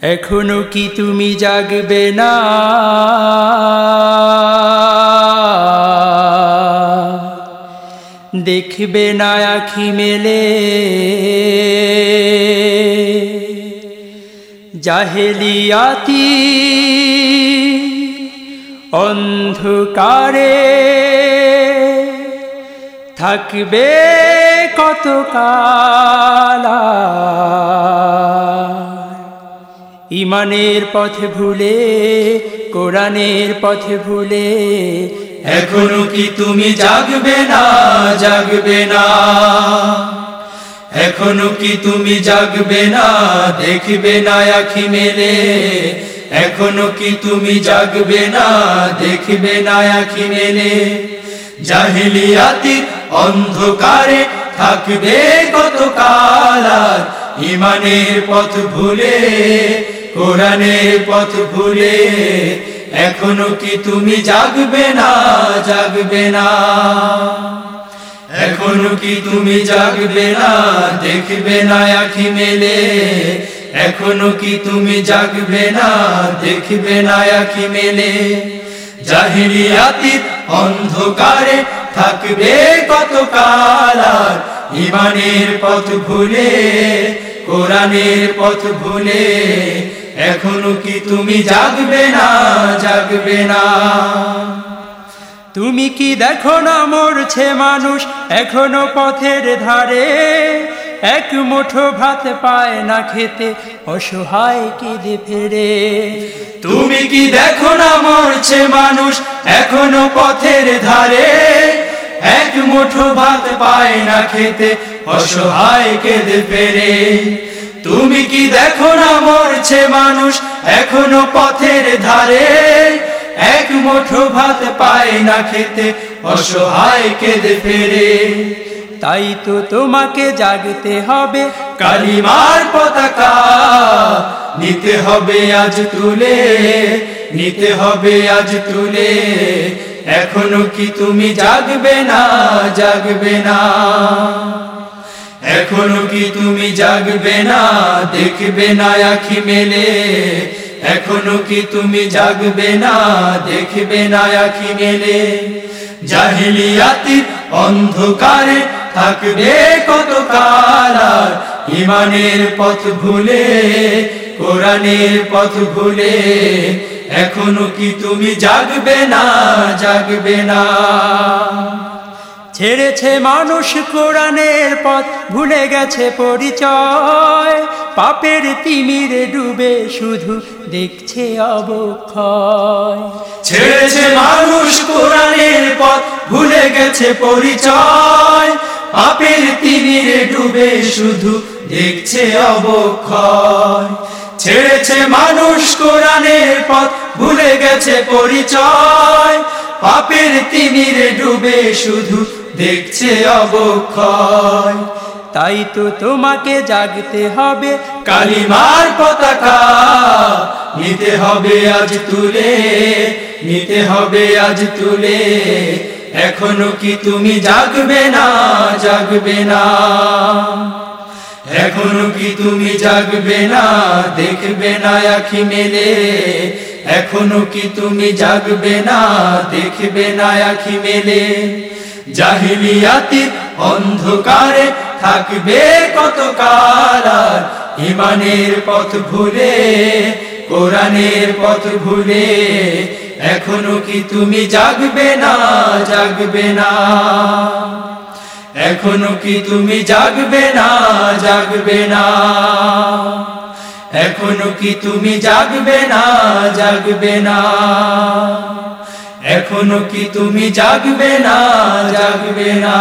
এখনও কি তুমি জাগবে না? দেখবে না আখি মেলে। জাহেলিয়াতি অন্ধকারে থাকবে কত কালা ইমানের পথ ভুলে, কোরআনের পথ ভুলে, এখনও কি তুমি জাগবে না জাগবে না? এখনও কি তুমি জাগবে না, দেখবে না আখি মেলে? এখনও কি তুমি জাগবে না, দেখবে না আখি মেলে? জাহিলিয়াতির অন্ধকারে থাকবে কত কালার ইমানের পথ ভুলে কোরআনের পথ ভুলে এখনও কি তুমি জাগবে না জাগবে না? এখনও কি তুমি জাগবে না, দেখবে না আখি মেলে? এখনও কি তুমি জাগবে না, দেখবে না আখি মেলে? জাহিরিয়াতির অন্ধকারে থাকবে কত কালার ইমানের পথ ভুলে, কোরআনের পথ ভুলে এখনও কি তুমি জাগবে না জাগবে না? তুমি কি দেখো না মরছে মানুষ এখনও পথের ধারে? এক মুঠো ভাত পায় না খেতে, অসহায় কেঁদে ফেরে। তুমি কি দেখো না মরছে মানুষ এখনও পথের ধারে? এক মুঠো ভাত পায় না খেতে, অসহায় কেঁদে ফেরে। তুমি কি দেখো না মরছে মানুষ? এখনও পথের ধারে। এক মুঠো ভাত পায় না খেতে, অসহায় কেঁদে ফেরে। তাই তো তোমাকে জাগতে হবে, কালিমার পতাকা। নিতে হবে আজ তুলে, নিতে হবে আজ তুলে। এখনও কি তুমি জাগবে না জাগবে না? এখনও কি তুমি জাগবে না, দেখবে না আখি মেলে? এখনও কি তুমি জাগবে না, দেখবে না আখি মেলে? জাহিলিয়াতির অন্ধকারে থাকবে কত কালার ইমানের পথ ভুলে, কোরআনের পথ ভুলে? এখনও কি তুমি জাগবে না জাগবে না? ছেড়েছে মানুষ কোরআনের পথ, ভুলে গেছে পরিচয়। পাপের তিমিরে ডুবে শুধু দেখছে অবক্ষয়। ছেড়েছে মানুষ কোরআনের পথ, ভুলে গেছে পরিচয়। পাপের তিমিরে ডুবে শুধু দেখছে অবক্ষয়। ছেড়েছে মানুষ কোরআনের পথ, ভুলে গেছে পরিচয়। পাপের তিমিরে ডুবে শুধু দেখছে অবক্ষয়। তাই তো তোমাকে জাগতে হবে, কালিমার পতাকা। নিতে হবে আজ তুলে, নিতে হবে আজ তুলে। এখনও কি তুমি জাগবে না জাগবে না? এখনও কি তুমি জাগবে না, দেখবে না আখি মেলে? এখনও কি তুমি জাগবে না, দেখবে না আখি মেলে? জাহিলিয়াতির অন্ধকারে থাকবে কত কালার ইমানের পথ ভুলে, কোরআনের পথ ভুলে? এখনও কি তুমি জাগবে না জাগবে না? এখনও কি তুমি জাগবে না জাগবে না? এখনও কি তুমি জাগবে না জাগবে না? এখনও কি তুমি জাগবে না জাগবে না?